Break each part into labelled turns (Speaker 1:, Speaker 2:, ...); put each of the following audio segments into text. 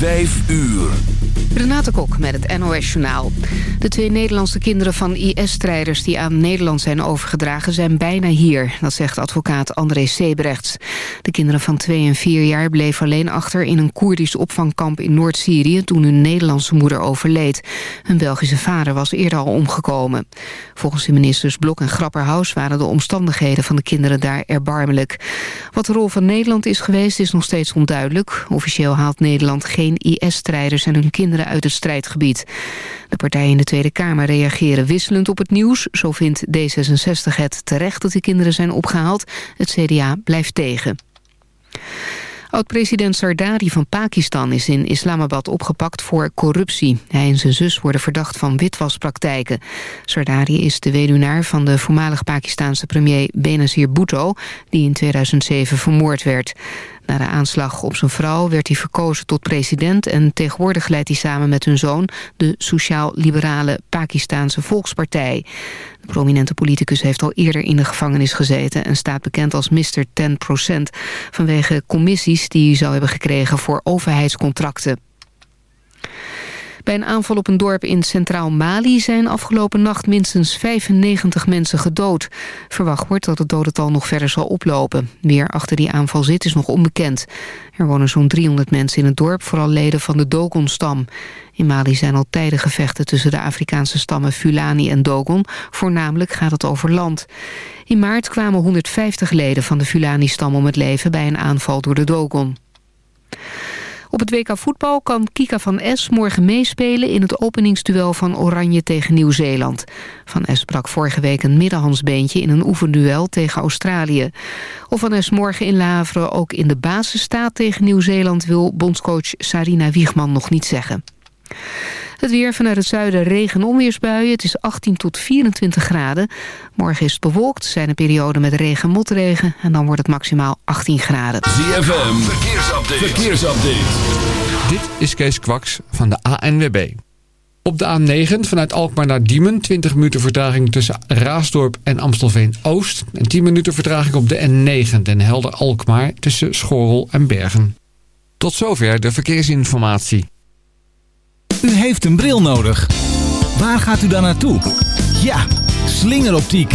Speaker 1: Vijf uur.
Speaker 2: Renate Kok met het NOS Journaal. De twee Nederlandse kinderen van IS-strijders die aan Nederland zijn overgedragen... zijn bijna hier, dat zegt advocaat André Sebrechts. De kinderen van 2 en 4 jaar bleven alleen achter... in een Koerdisch opvangkamp in Noord-Syrië... toen hun Nederlandse moeder overleed. Hun Belgische vader was eerder al omgekomen. Volgens de ministers Blok en Grapperhaus... waren de omstandigheden van de kinderen daar erbarmelijk. Wat de rol van Nederland is geweest is nog steeds onduidelijk. Officieel haalt Nederland geen IS-strijders en hun kinderen uit het strijdgebied. De partijen in de Tweede Kamer reageren wisselend op het nieuws. Zo vindt D66 het terecht dat de kinderen zijn opgehaald. Het CDA blijft tegen. Oud-president Sardari van Pakistan is in Islamabad opgepakt voor corruptie. Hij en zijn zus worden verdacht van witwaspraktijken. Sardari is de weduwnaar van de voormalig Pakistanse premier Benazir Bhutto... die in 2007 vermoord werd. Na de aanslag op zijn vrouw werd hij verkozen tot president... en tegenwoordig leidt hij samen met hun zoon... de sociaal-liberale Pakistanse Volkspartij. De prominente politicus heeft al eerder in de gevangenis gezeten... en staat bekend als Mr. 10% vanwege commissies die hij zou hebben gekregen voor overheidscontracten. Bij een aanval op een dorp in centraal Mali zijn afgelopen nacht minstens 95 mensen gedood. Verwacht wordt dat het dodental nog verder zal oplopen. Wie er achter die aanval zit is nog onbekend. Er wonen zo'n 300 mensen in het dorp, vooral leden van de Dogon-stam. In Mali zijn al tijden gevechten tussen de Afrikaanse stammen Fulani en Dogon. Voornamelijk gaat het over land. In maart kwamen 150 leden van de Fulani-stam om het leven bij een aanval door de Dogon. Op het WK voetbal kan Kika van Es morgen meespelen... in het openingsduel van Oranje tegen Nieuw-Zeeland. Van Es brak vorige week een middenhandsbeentje... in een oefenduel tegen Australië. Of Van Es morgen in Lavre ook in de basis staat tegen Nieuw-Zeeland... wil bondscoach Sarina Wiegman nog niet zeggen. Het weer vanuit het zuiden regen onweersbuien. Het is 18 tot 24 graden. Morgen is het bewolkt, zijn er perioden met regen en motregen... en dan wordt het maximaal 18 graden.
Speaker 1: ZFM, verkeersupdate. verkeersupdate.
Speaker 3: Dit is Kees Kwaks van de ANWB. Op de A9 vanuit Alkmaar naar Diemen... 20 minuten vertraging tussen Raasdorp en Amstelveen-Oost... en 10 minuten vertraging op de N9 Den Helder-Alkmaar... tussen Schorrel en Bergen. Tot zover de verkeersinformatie.
Speaker 4: U heeft een bril nodig. Waar gaat u dan naartoe? Ja, slingeroptiek.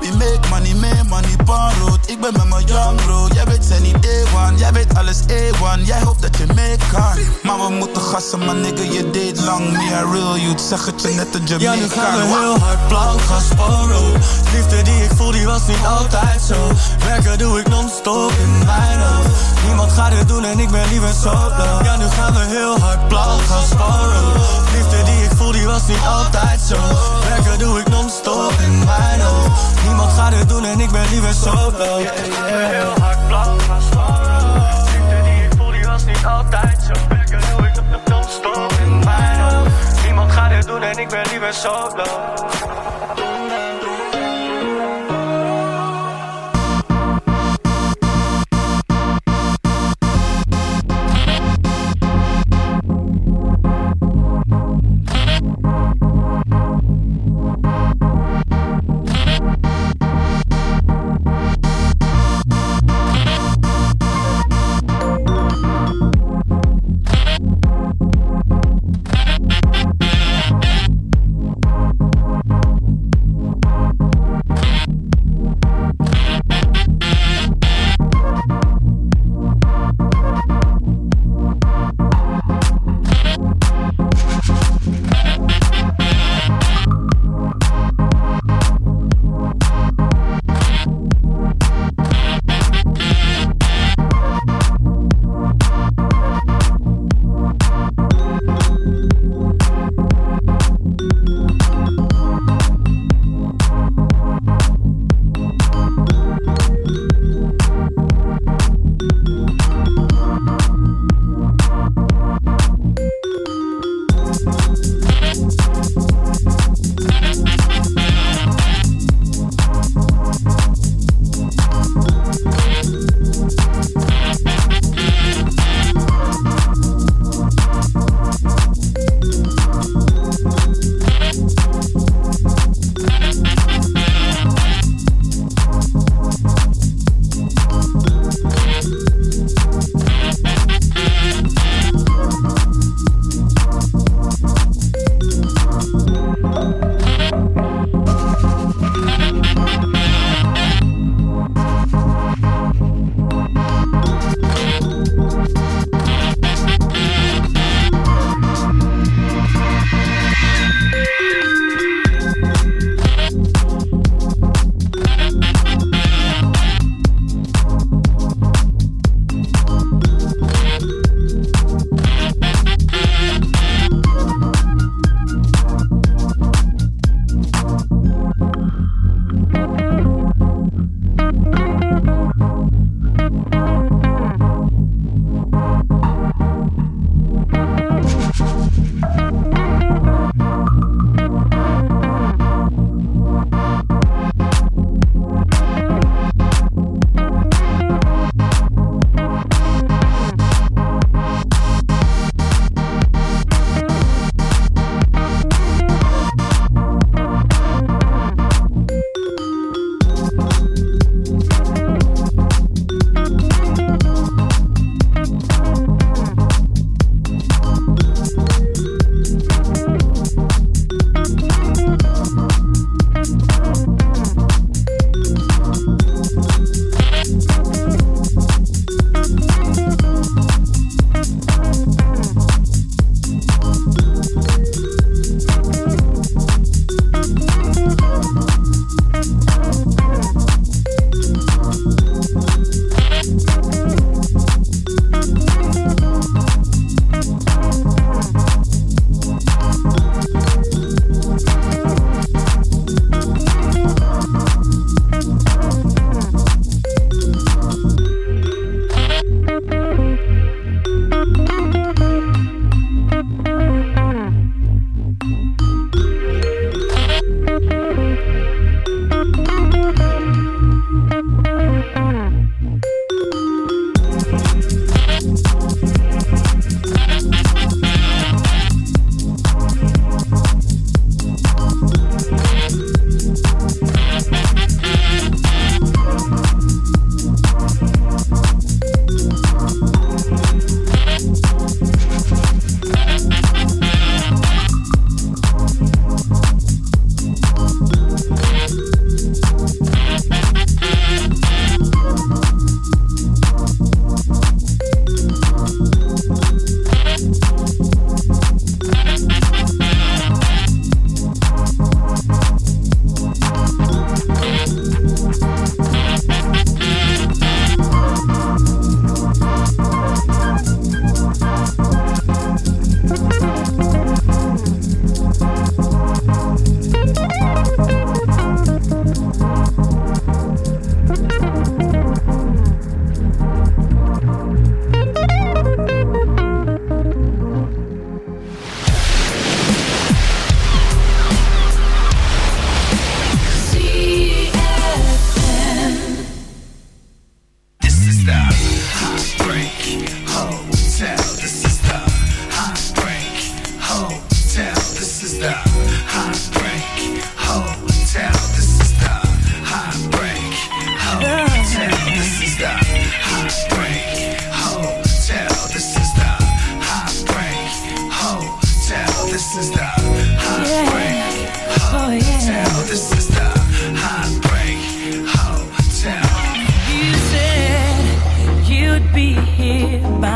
Speaker 5: We make money, make money, rood. Ik ben met mijn young bro, jij weet zijn niet A1 Jij weet alles A1, jij hoopt dat je mee kan Maar we moeten gassen, maar nigga, je deed lang. Me a real youth, zeg het je net een Jamaican
Speaker 6: Ja, nu gaan we heel hard blank gaan sporen Liefde die ik voel, die was niet altijd zo. Werken doe ik non-stop in mijn hoofd. Niemand gaat het doen en ik ben liever solo. Ja, nu gaan we heel hard blank gaan sporen Liefde die ik voel, die was niet altijd zo. Werken doe ik non-stop in mijn hoofd Niemand gaat het doen en ik ben liever solo. Yeah, yeah. Heel hard blank gaan sporen Liefde die ik voel, die was niet altijd zo Werken doe ik non-stop in mijn hoofd Niemand gaat het doen en ik ben liever solo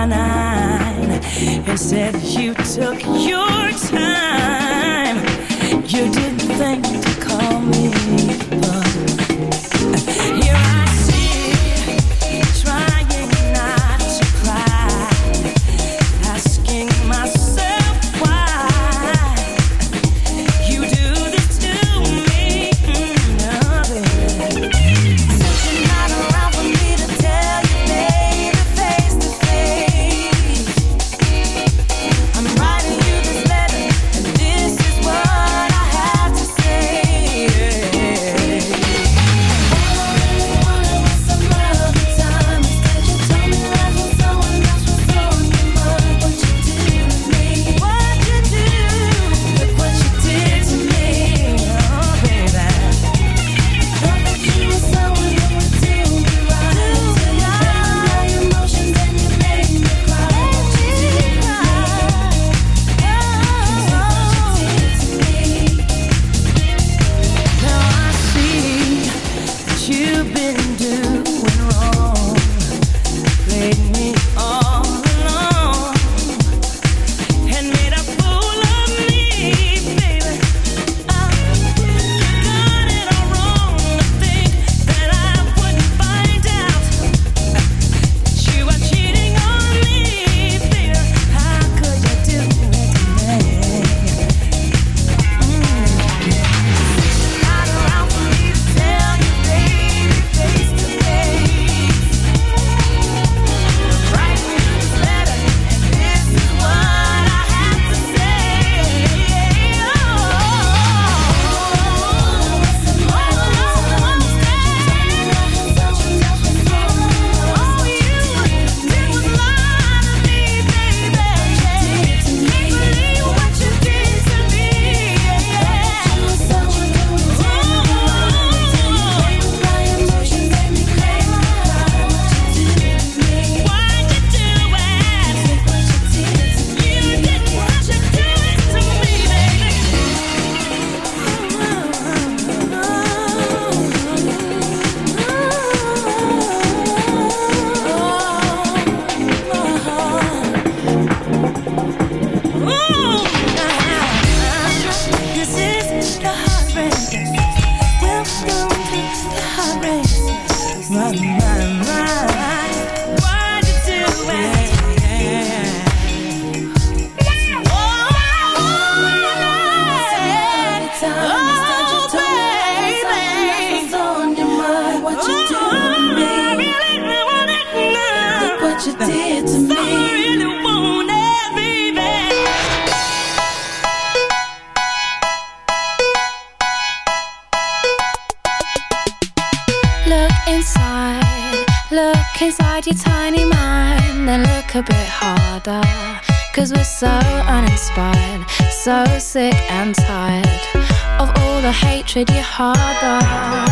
Speaker 7: nine and said you took your
Speaker 8: harbor.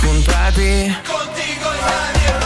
Speaker 9: contati contigo in radio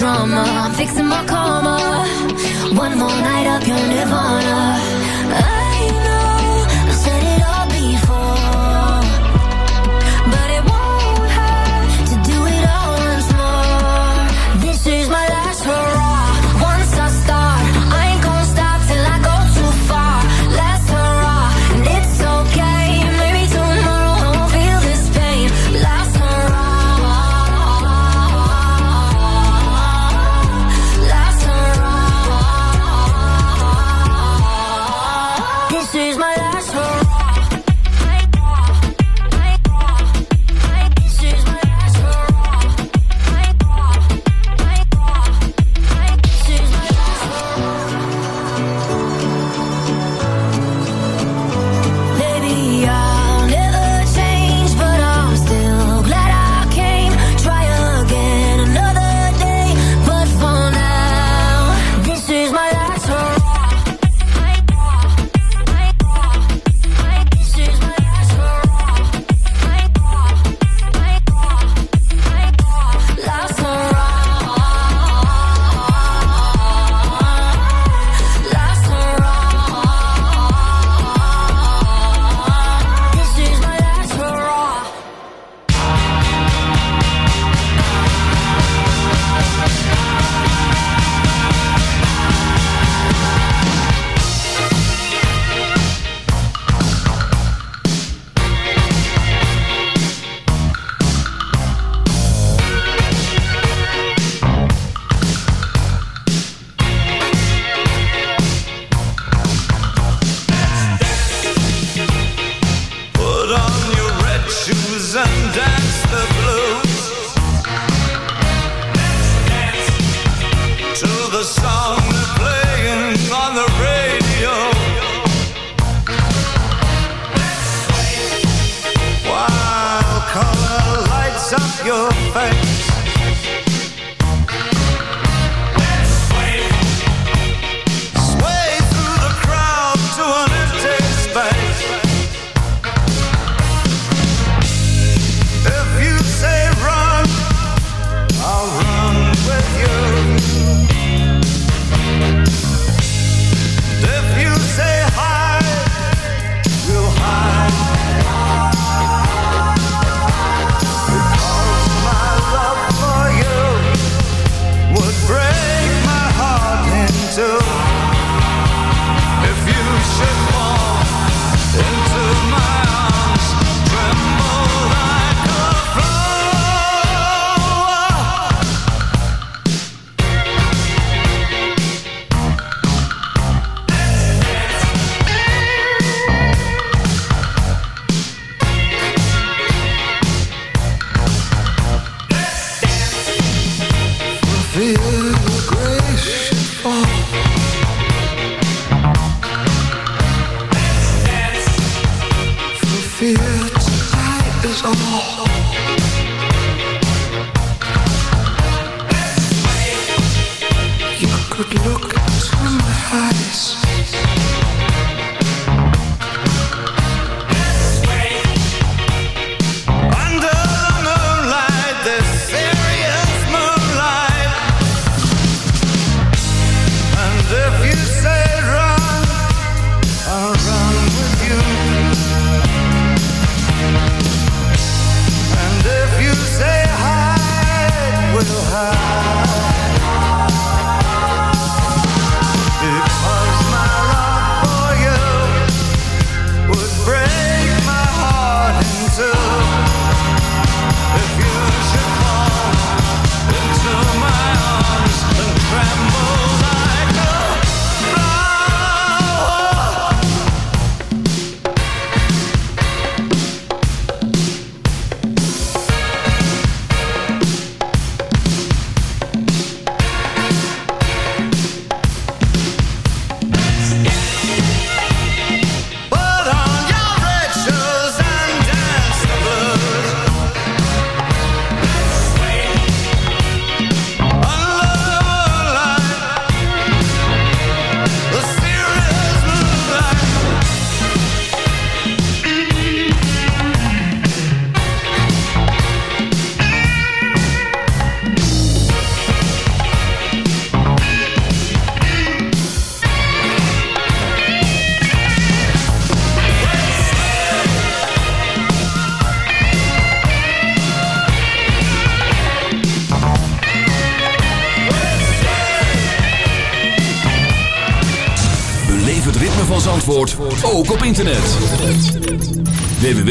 Speaker 10: drama. I'm fixing my karma. One more night of your nirvana.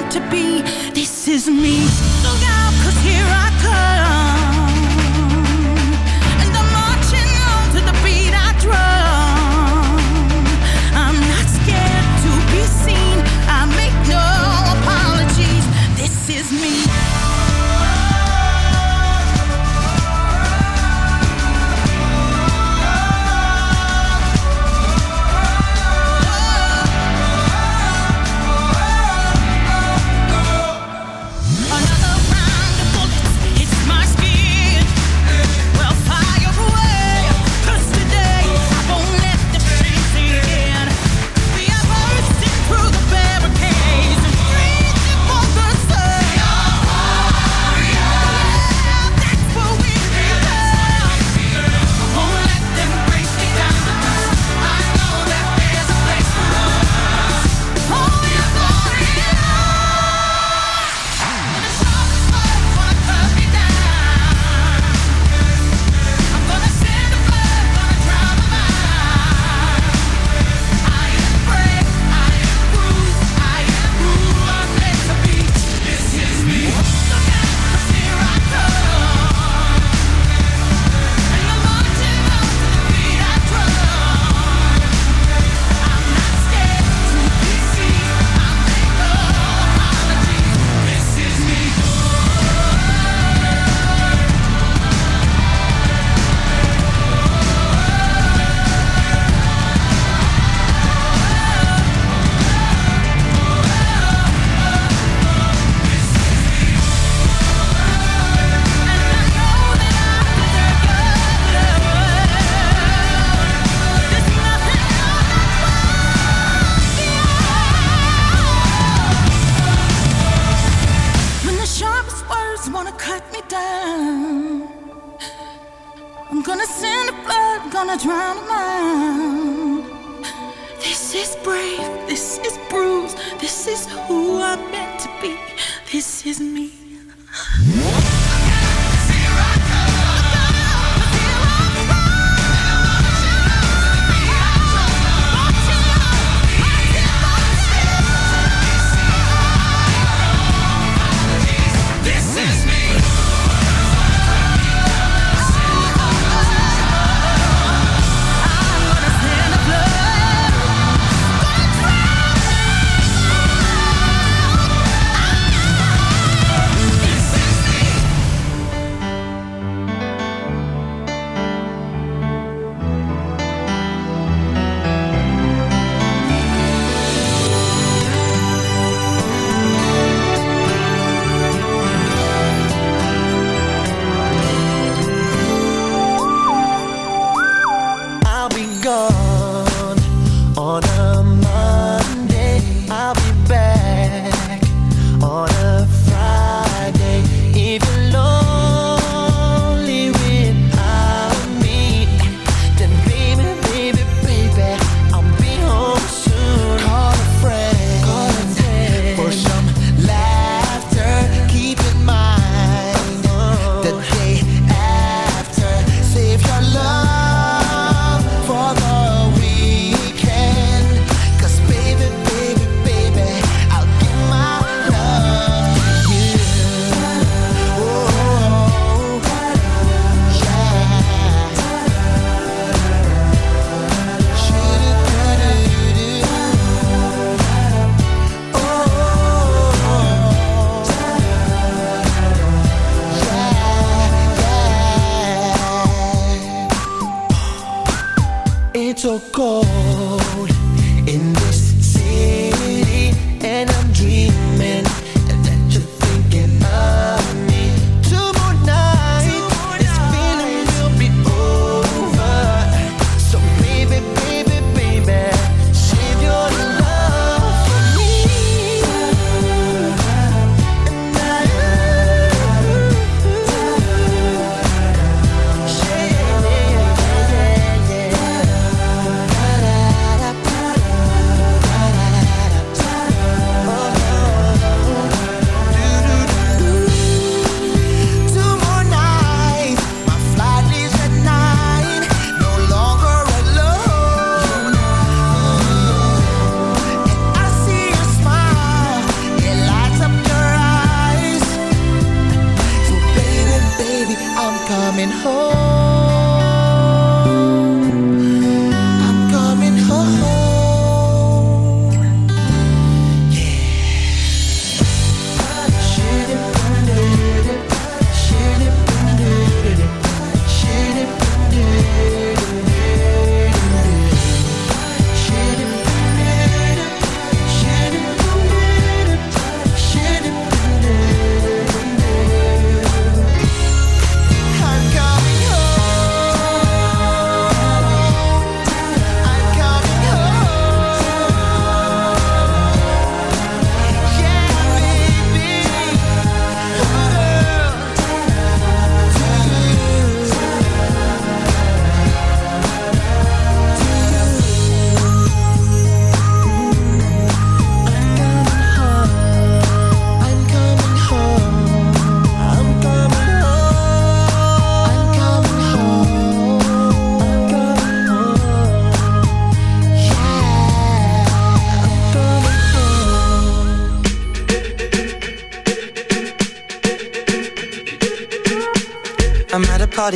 Speaker 11: meant to be. This is me.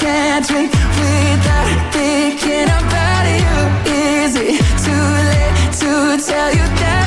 Speaker 12: Can't drink without thinking about you. Is it too late to tell you that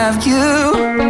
Speaker 12: have you?